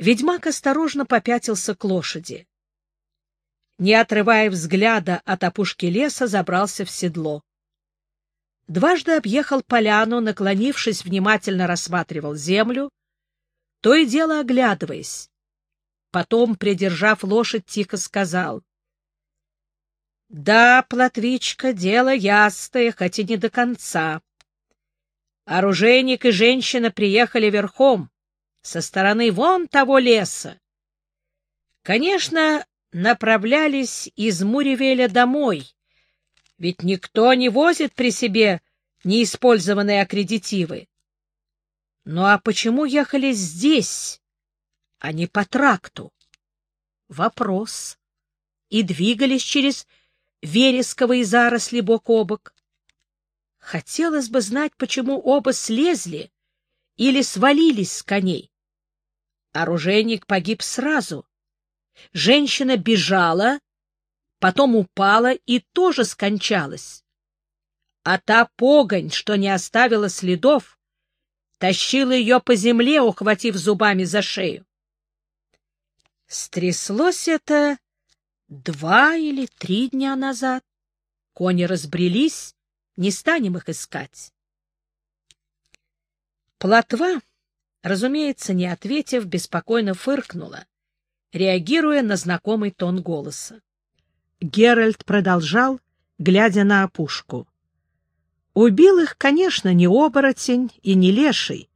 Ведьмак осторожно попятился к лошади. Не отрывая взгляда от опушки леса, забрался в седло. Дважды объехал поляну, наклонившись, внимательно рассматривал землю, то и дело оглядываясь. Потом, придержав лошадь, тихо сказал. — Да, Платвичка, дело ясное, хоть и не до конца. Оружейник и женщина приехали верхом, со стороны вон того леса. Конечно, направлялись из Муревеля домой, ведь никто не возит при себе неиспользованные аккредитивы. Ну а почему ехали здесь, а не по тракту? Вопрос. И двигались через вересковые заросли бок о бок. Хотелось бы знать, почему оба слезли или свалились с коней. Оружейник погиб сразу. Женщина бежала, потом упала и тоже скончалась. А та погонь, что не оставила следов, тащила ее по земле, ухватив зубами за шею. Стряслось это два или три дня назад. Кони разбрелись, не станем их искать. Плотва, разумеется, не ответив, беспокойно фыркнула, реагируя на знакомый тон голоса. Геральт продолжал, глядя на опушку. Убил их, конечно, не оборотень и не леший.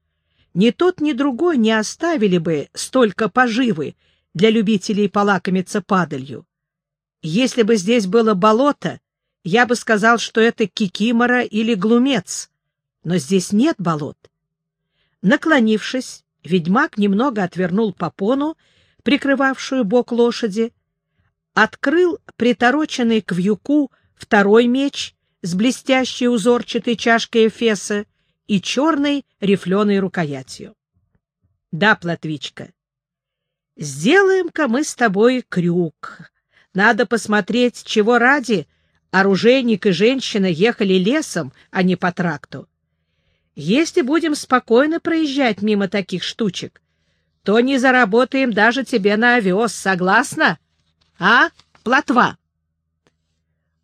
Ни тот, ни другой не оставили бы столько поживы для любителей полакомиться падалью. Если бы здесь было болото, я бы сказал, что это кикимора или глумец, но здесь нет болот. Наклонившись, ведьмак немного отвернул попону, прикрывавшую бок лошади, открыл притороченный к вьюку второй меч с блестящей узорчатой чашкой эфеса и черной рифленой рукоятью. — Да, Платвичка, сделаем-ка мы с тобой крюк. Надо посмотреть, чего ради оружейник и женщина ехали лесом, а не по тракту. Если будем спокойно проезжать мимо таких штучек, то не заработаем даже тебе на овес, согласна? А, плотва?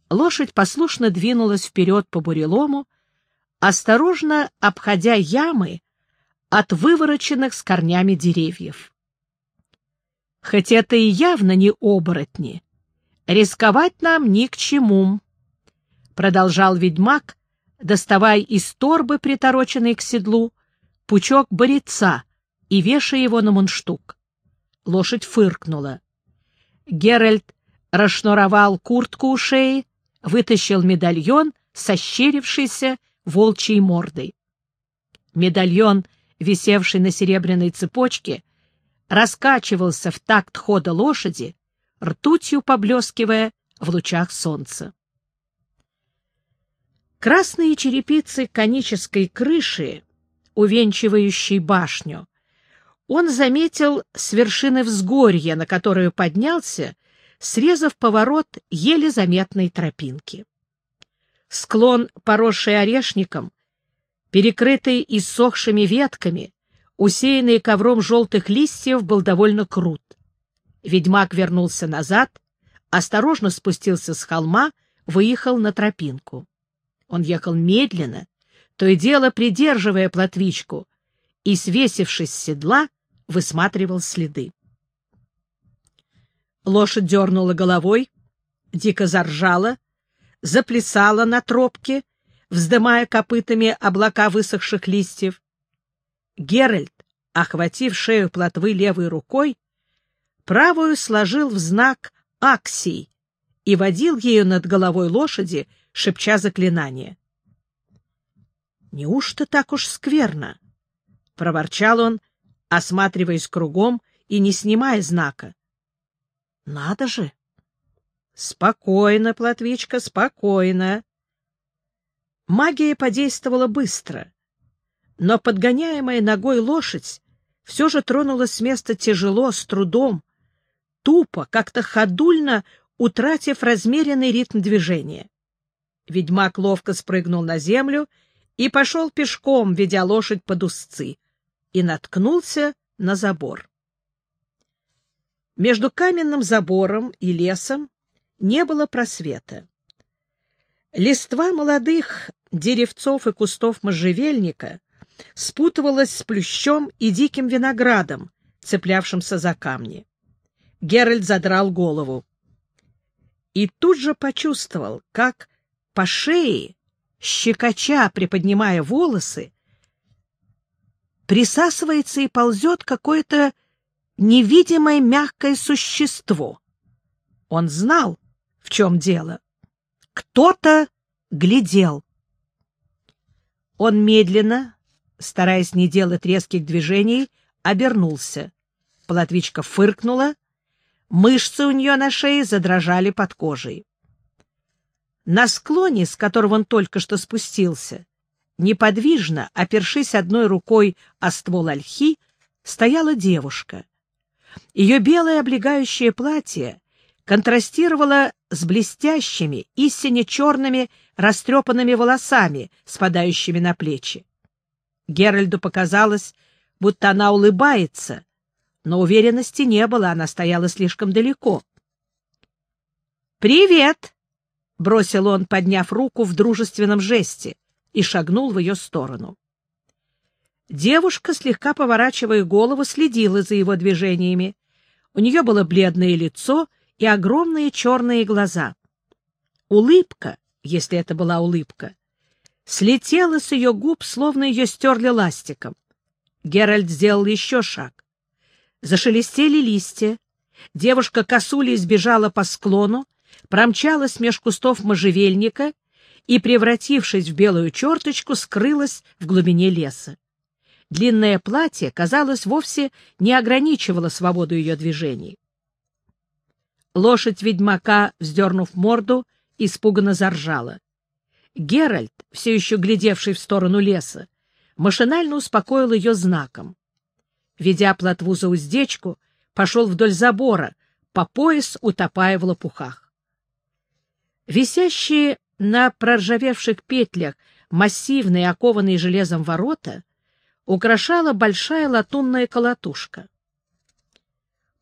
Лошадь послушно двинулась вперед по бурелому, осторожно обходя ямы от вывороченных с корнями деревьев. Хоть это и явно не оборотни, рисковать нам ни к чему, — продолжал ведьмак, доставая из торбы, притороченной к седлу, пучок борица и вешая его на мундштук. Лошадь фыркнула. Геральт расшнуровал куртку у шеи, вытащил медальон со щерившейся волчьей мордой. Медальон, висевший на серебряной цепочке, раскачивался в такт хода лошади, ртутью поблескивая в лучах солнца. Красные черепицы конической крыши, увенчивающей башню, он заметил с вершины взгорья, на которую поднялся, срезав поворот еле заметной тропинки. Склон, поросший орешником, перекрытый иссохшими ветками, усеянный ковром желтых листьев, был довольно крут. Ведьмак вернулся назад, осторожно спустился с холма, выехал на тропинку. Он ехал медленно, то и дело придерживая плотвичку, и, свесившись с седла, высматривал следы. Лошадь дернула головой, дико заржала, заплясала на тропке, вздымая копытами облака высохших листьев. Геральт, охватив шею плотвы левой рукой, правую сложил в знак аксий и водил ею над головой лошади, шепча заклинание. «Неужто так уж скверно?» — проворчал он, осматриваясь кругом и не снимая знака. «Надо же!» «Спокойно, Платвичка, спокойно!» Магия подействовала быстро, но подгоняемая ногой лошадь все же тронулась с места тяжело, с трудом, тупо, как-то ходульно, утратив размеренный ритм движения. Ведьмак ловко спрыгнул на землю и пошел пешком, ведя лошадь под узцы, и наткнулся на забор. Между каменным забором и лесом не было просвета. Листва молодых деревцов и кустов можжевельника спутывалась с плющом и диким виноградом, цеплявшимся за камни. Геральт задрал голову и тут же почувствовал, как по шее, щекоча, приподнимая волосы, присасывается и ползет какое-то невидимое мягкое существо. Он знал, в чем дело. Кто-то глядел. Он медленно, стараясь не делать резких движений, обернулся. Платвичка фыркнула, мышцы у нее на шее задрожали под кожей. На склоне, с которого он только что спустился, неподвижно, опершись одной рукой о ствол ольхи, стояла девушка. Ее белое облегающее платье контрастировало с блестящими, истинно черными растрепанными волосами, спадающими на плечи. Геральду показалось, будто она улыбается, но уверенности не было, она стояла слишком далеко. «Привет!» — бросил он, подняв руку в дружественном жесте, и шагнул в ее сторону. Девушка, слегка поворачивая голову, следила за его движениями. У нее было бледное лицо и огромные черные глаза. Улыбка, если это была улыбка, слетела с ее губ, словно ее стерли ластиком. Геральт сделал еще шаг. Зашелестели листья. Девушка косули избежала по склону, промчалась меж кустов можжевельника и, превратившись в белую черточку, скрылась в глубине леса. Длинное платье, казалось, вовсе не ограничивало свободу ее движений. Лошадь ведьмака, вздернув морду, испуганно заржала. Геральт, все еще глядевший в сторону леса, машинально успокоил ее знаком. Ведя плотву за уздечку, пошел вдоль забора, по пояс утопая в лопухах. Висящие на проржавевших петлях массивные, окованные железом ворота украшала большая латунная колотушка.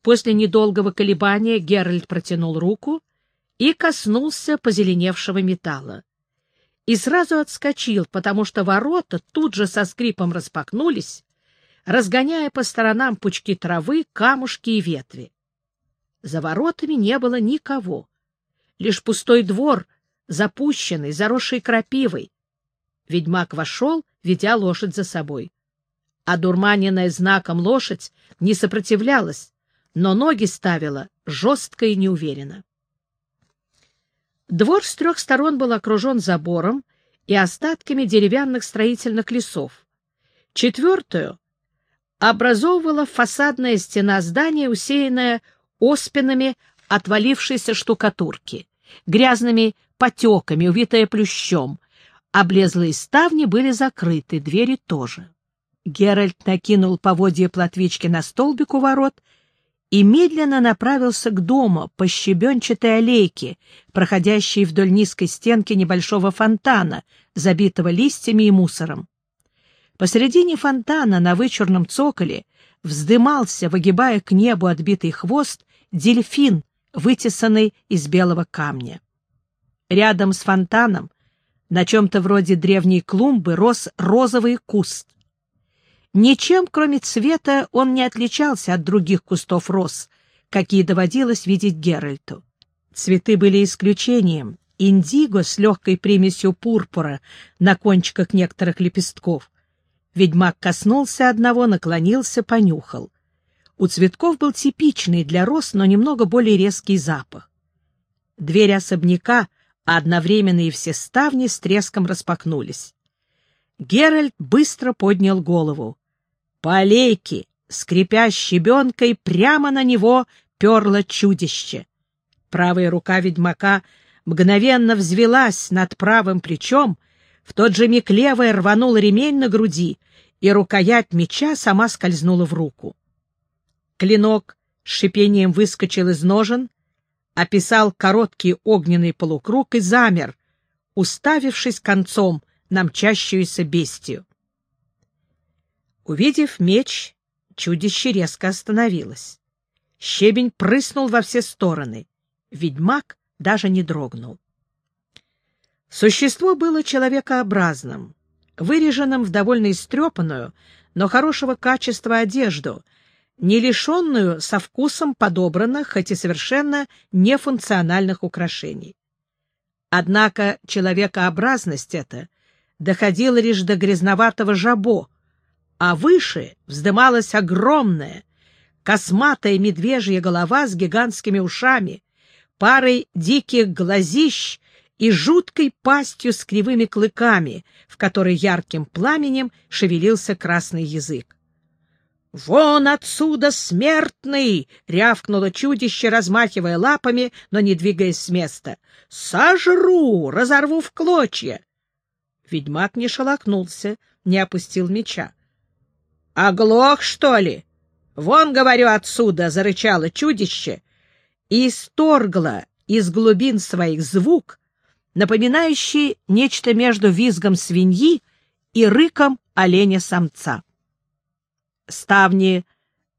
После недолгого колебания Геральт протянул руку и коснулся позеленевшего металла. И сразу отскочил, потому что ворота тут же со скрипом распахнулись, разгоняя по сторонам пучки травы, камушки и ветви. За воротами не было никого. Лишь пустой двор, запущенный, заросший крапивой. Ведьмак вошел, ведя лошадь за собой а дурманенная знаком лошадь не сопротивлялась, но ноги ставила жестко и неуверенно. Двор с трех сторон был окружен забором и остатками деревянных строительных лесов. Четвертую образовывала фасадная стена здания, усеянная оспинами отвалившейся штукатурки, грязными потеками, увитая плющом. Облезлые ставни были закрыты, двери тоже. Геральт накинул поводья платвички на столбик у ворот и медленно направился к дому по щебенчатой аллейке, проходящей вдоль низкой стенки небольшого фонтана, забитого листьями и мусором. Посередине фонтана на вычурном цоколе вздымался, выгибая к небу отбитый хвост, дельфин, вытесанный из белого камня. Рядом с фонтаном, на чем-то вроде древней клумбы, рос розовый куст. Ничем, кроме цвета, он не отличался от других кустов роз, какие доводилось видеть Геральту. Цветы были исключением. Индиго с легкой примесью пурпура на кончиках некоторых лепестков. Ведьмак коснулся одного, наклонился, понюхал. У цветков был типичный для роз, но немного более резкий запах. Двери особняка, а одновременно и все ставни с треском распахнулись. Геральт быстро поднял голову. По аллейке, скрипя щебенкой, прямо на него перло чудище. Правая рука ведьмака мгновенно взвелась над правым плечом, в тот же миг левая рванула ремень на груди, и рукоять меча сама скользнула в руку. Клинок с шипением выскочил из ножен, описал короткий огненный полукруг и замер, уставившись концом на мчащуюся бестию. Увидев меч, чудище резко остановилось. щебень прыснул во все стороны. Ведьмак даже не дрогнул. Существо было человекообразным, выреженным в довольно истрепанную, но хорошего качества одежду, не лишенную со вкусом подобранных, хоть и совершенно нефункциональных украшений. Однако человекообразность эта доходила лишь до грязноватого жабо, а выше вздымалась огромная, косматая медвежья голова с гигантскими ушами, парой диких глазищ и жуткой пастью с кривыми клыками, в которой ярким пламенем шевелился красный язык. «Вон отсюда, смертный!» — рявкнуло чудище, размахивая лапами, но не двигаясь с места. «Сожру! Разорву в клочья!» Ведьмак не шелохнулся, не опустил меча. «Оглох, что ли? Вон, говорю, отсюда!» — зарычало чудище и исторгло из глубин своих звук, напоминающий нечто между визгом свиньи и рыком оленя-самца. Ставни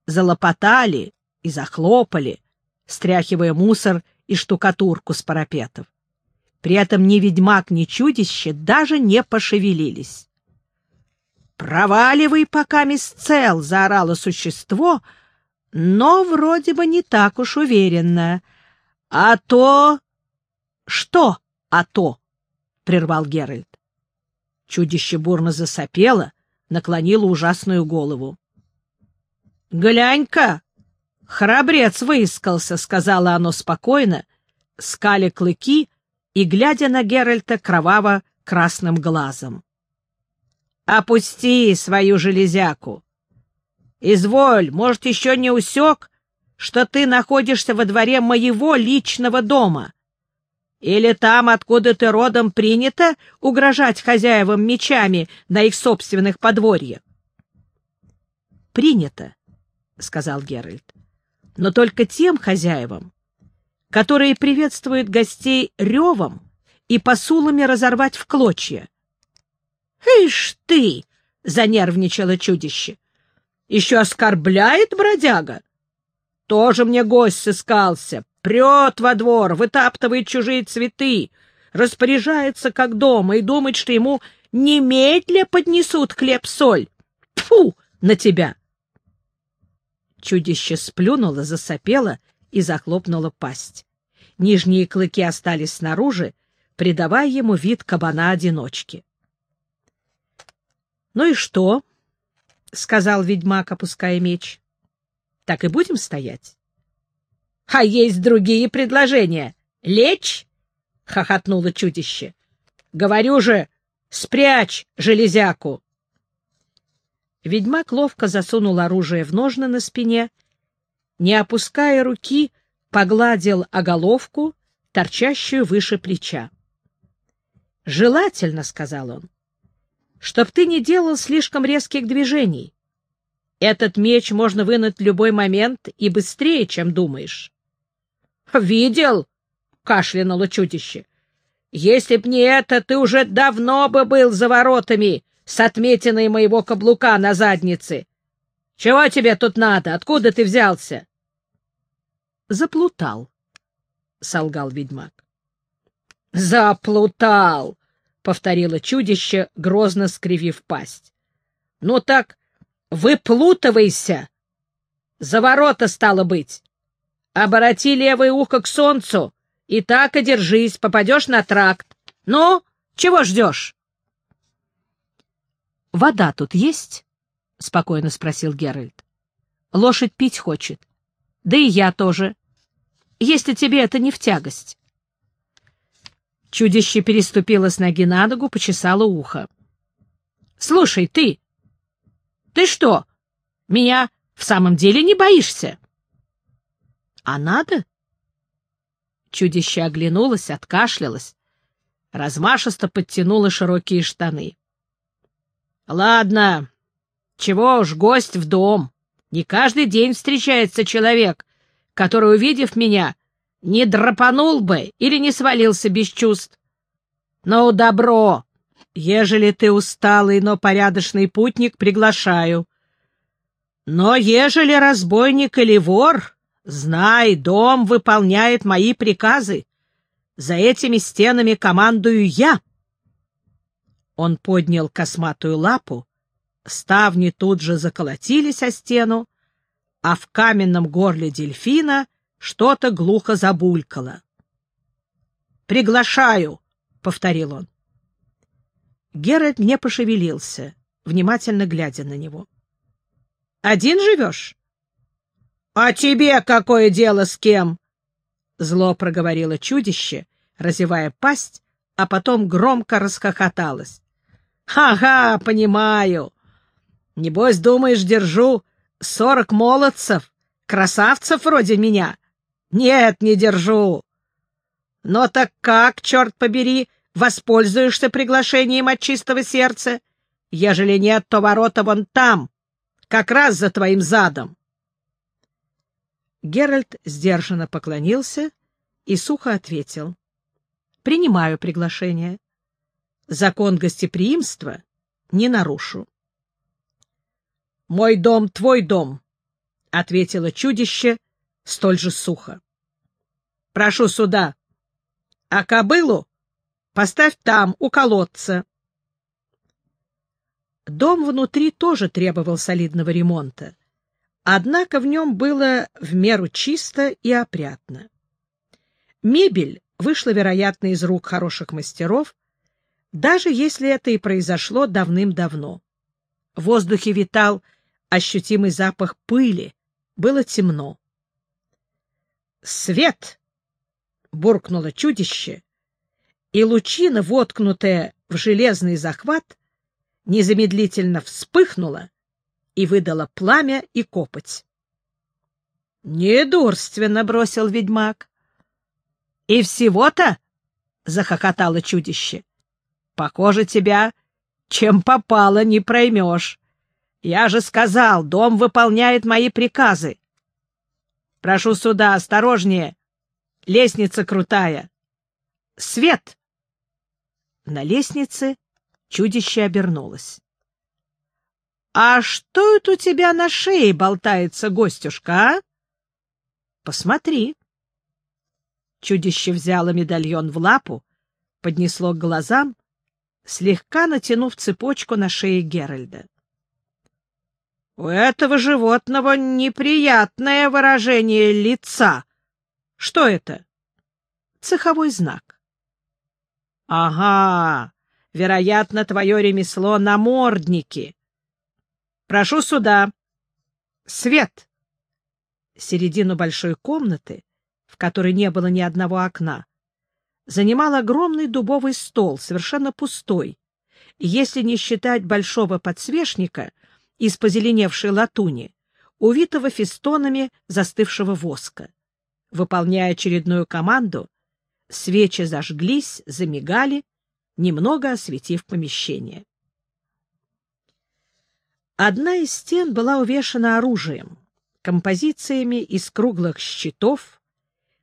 залопотали и захлопали, стряхивая мусор и штукатурку с парапетов. При этом ни ведьмак, ни чудище даже не пошевелились. «Проваливай, пока цел!» — заорало существо, но вроде бы не так уж уверенно. «А то...» «Что?» а то, — прервал Геральт. Чудище бурно засопело, наклонило ужасную голову. — Глянь-ка! Храбрец выискался, — сказала оно спокойно, скали клыки и глядя на Геральта кроваво-красным глазом. — Опусти свою железяку! Изволь, может, еще не усек, что ты находишься во дворе моего личного дома — или там, откуда ты родом, принято угрожать хозяевам мечами на их собственных подворьях? — Принято, — сказал Геральт, — но только тем хозяевам, которые приветствуют гостей ревом и посулами разорвать в клочья. — Ишь ты! — занервничало чудище. — Еще оскорбляет бродяга? Тоже мне гость сыскался, прет во двор, вытаптывает чужие цветы, распоряжается как дома и думает, что ему немедля поднесут хлеб-соль. Тфу на тебя! Чудище сплюнуло, засопело и захлопнуло пасть. Нижние клыки остались снаружи, придавая ему вид кабана-одиночки. — Ну и что? — сказал ведьмак, опуская меч. — Так и будем стоять? — А есть другие предложения. Лечь? — хохотнуло чудище. — Говорю же, спрячь железяку. Ведьмак ловко засунул оружие в ножны на спине, не опуская руки, погладил оголовку, торчащую выше плеча. — Желательно, — сказал он, — чтоб ты не делал слишком резких движений. Этот меч можно вынуть в любой момент и быстрее, чем думаешь. — Видел? — кашлянуло чудище. — Если б не это, ты уже давно бы был за воротами с отметиной моего каблука на заднице. Чего тебе тут надо? Откуда ты взялся? — Заплутал, — солгал ведьмак. — Заплутал, — повторило чудище, грозно скривив пасть. — Ну так выплутывайся! За ворота стало быть! Обороти левое ухо к солнцу и так и держись, попадешь на тракт. Ну, чего ждешь? — Вода тут есть? — спокойно спросил Геральт. — Лошадь пить хочет. Да и я тоже. Если тебе это не в тягость. Чудище переступило с ноги на ногу, почесало ухо. — Слушай, ты! Ты что, меня в самом деле не боишься? — а надо? Чудище оглянулось, откашлялось, размашисто подтянуло широкие штаны. — Ладно, чего уж, гость в дом. Не каждый день встречается человек, который, увидев меня, не драпанул бы или не свалился без чувств. Но добро, ежели ты усталый, но порядочный путник, приглашаю. Но ежели разбойник или вор, Знай, дом выполняет мои приказы. За этими стенами командую я. Он поднял косматую лапу, ставни тут же заколотились о стену, а в каменном горле дельфина что-то глухо забулькало. «Приглашаю!» — повторил он. Геральт не пошевелился, внимательно глядя на него. — Один живешь? — А тебе какое дело с кем? — зло проговорило чудище, разевая пасть, а потом громко расхохоталось. — Ага, понимаю. Небось, думаешь, держу сорок молодцев, красавцев вроде меня? Нет, не держу. Но так как, черт побери, воспользуешься приглашением от чистого сердца? Ежели нет, то ворота вон там, как раз за твоим задом. Геральт сдержанно поклонился и сухо ответил. — Принимаю приглашение. Закон гостеприимства не нарушу. — Мой дом — твой дом, — ответило чудище столь же сухо. — Прошу сюда. А кобылу поставь там, у колодца. Дом внутри тоже требовал солидного ремонта, однако в нем было в меру чисто и опрятно. Мебель вышла, вероятно, из рук хороших мастеров, даже если это и произошло давным-давно. В воздухе витал ощутимый запах пыли, было темно. «Свет!» — буркнуло чудище, и лучина, воткнутая в железный захват, незамедлительно вспыхнула и выдала пламя и копоть. — Недурственно бросил ведьмак. — И всего-то? — захохотало чудище. — Похоже, тебя чем попало не проймешь. Я же сказал, дом выполняет мои приказы. Прошу сюда, осторожнее. Лестница крутая. Свет! На лестнице Чудище обернулось. — А что это у тебя на шее болтается, гостюшка, а? — Посмотри. Чудище взяло медальон в лапу, поднесло к глазам, слегка натянув цепочку на шее Геральда. — У этого животного неприятное выражение лица. Что это? — Цеховой знак. — Ага, Вероятно, твое ремесло — намордники. Прошу сюда. Свет. Середину большой комнаты, в которой не было ни одного окна, занимал огромный дубовый стол, совершенно пустой, если не считать большого подсвечника из позеленевшей латуни, увитого фестонами застывшего воска. Выполняя очередную команду, свечи зажглись, замигали, немного осветив помещение. Одна из стен была увешана оружием, композициями из круглых щитов,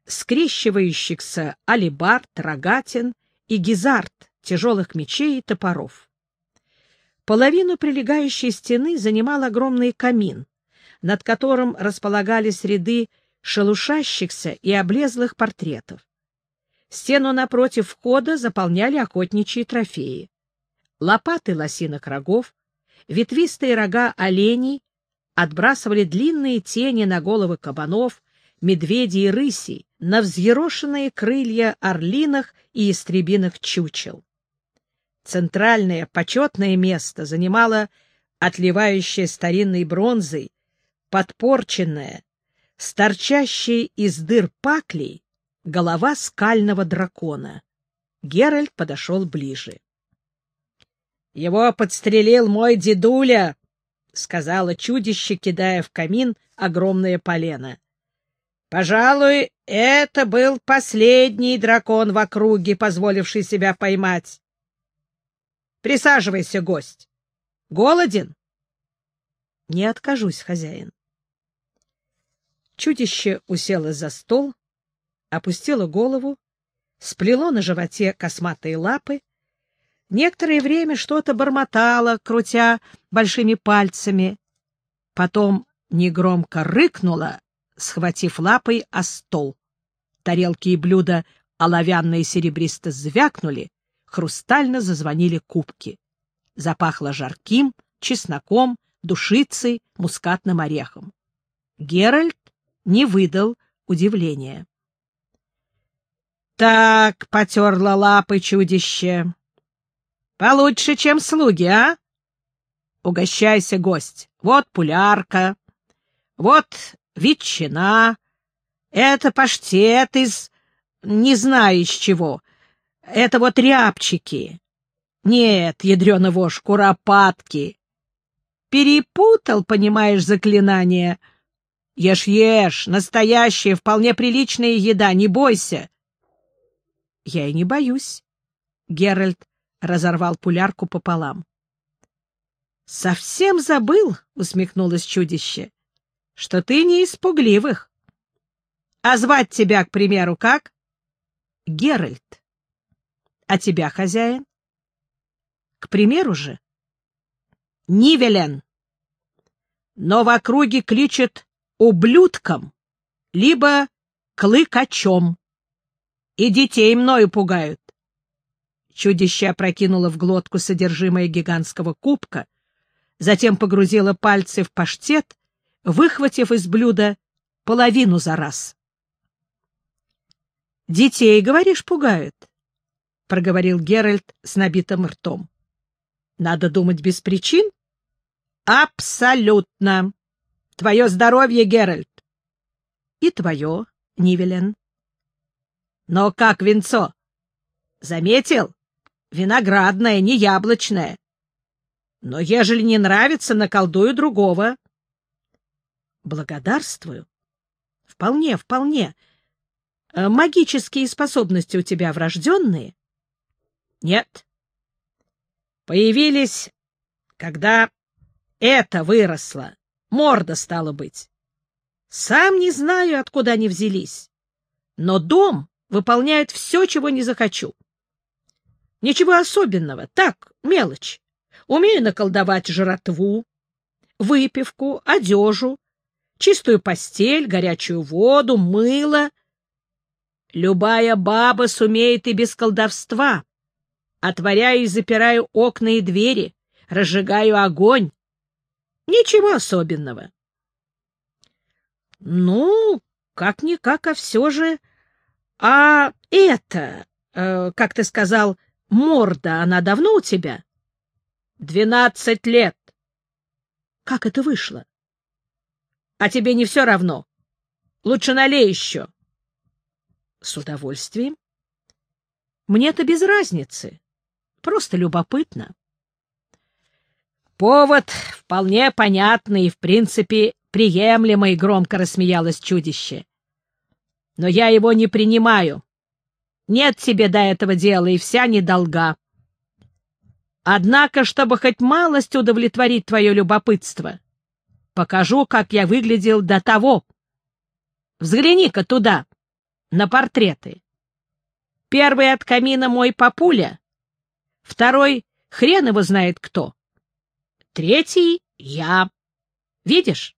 скрещивающихся алибард, рогатин и гизард, тяжелых мечей и топоров. Половину прилегающей стены занимал огромный камин, над которым располагались ряды шелушащихся и облезлых портретов. Стену напротив входа заполняли охотничьи трофеи. Лопаты лосиных рогов, ветвистые рога оленей отбрасывали длинные тени на головы кабанов, медведей и рысей, на взъерошенные крылья орлиных и истребиных чучел. Центральное почетное место занимала отливающая старинной бронзой, подпорченная, с торчащей из дыр паклей, голова скального дракона. Геральт подошел ближе. — Его подстрелил мой дедуля, — сказала чудище, кидая в камин огромное полено. — Пожалуй, это был последний дракон в округе, позволивший себя поймать. — Присаживайся, гость. Голоден? — Не откажусь, хозяин. Чудище уселось за стол, опустило голову, сплело на животе косматые лапы, некоторое время что-то бормотало, крутя большими пальцами, потом негромко рыкнуло, схватив лапой о стол. Тарелки и блюда оловянные серебристо звякнули, хрустально зазвонили кубки. Запахло жарким, чесноком, душицей, мускатным орехом. Геральт не выдал удивления. — Так, — потерла лапы чудище, — получше, чем слуги, а? Угощайся, гость. Вот пулярка, вот ветчина, это паштет из не знаю из чего. Это вот рябчики. Нет, ядрёна вошь, куропатки. Перепутал, понимаешь, заклинание. Ешь-ешь, настоящая, вполне приличная еда, не бойся. Я и не боюсь. Геральт разорвал пулярку пополам. Совсем забыл, усмехнулось чудище, что ты не из пугливых. А звать тебя, к примеру, как? Геральт. А тебя, хозяин? К примеру же, Нивелен. Но в округе кличет ублюдком, либо клыкачом. И детей мною пугают. Чудище опрокинуло в глотку содержимое гигантского кубка, затем погрузило пальцы в паштет, выхватив из блюда половину за раз. — Детей, говоришь, пугают? — проговорил Геральт с набитым ртом. — Надо думать без причин? — Абсолютно. Твое здоровье, Геральт. — И твое, Нивелен. — Но как венцо? — Заметил? Виноградное, не яблочное. Но ежели не нравится, наколдую другого. — Благодарствую. — Вполне, вполне. Э, магические способности у тебя врожденные? Нет. Появились, когда это выросло. Морда стало быть. Сам не знаю, откуда они взялись. Но дом выполняет все, чего не захочу. Ничего особенного, так, мелочь. Умею наколдовать жратву, выпивку, одежу, чистую постель, горячую воду, мыло. Любая баба сумеет и без колдовства, Отворяю и запираю окна и двери, разжигаю огонь. Ничего особенного. Ну, как-никак, а все же... А это, э, как ты сказал, морда, она давно у тебя? Двенадцать лет. Как это вышло? А тебе не все равно. Лучше налей еще. С удовольствием. Мне-то без разницы. Просто любопытно. Повод вполне понятный и, в принципе, приемлемый, — громко рассмеялось чудище. Но я его не принимаю. Нет тебе до этого дела, и вся недолга. Однако, чтобы хоть малость удовлетворить твое любопытство, покажу, как я выглядел до того. Взгляни-ка туда, на портреты. Первый от камина мой папуля, Второй — хрен его знает кто. Третий — я. Видишь?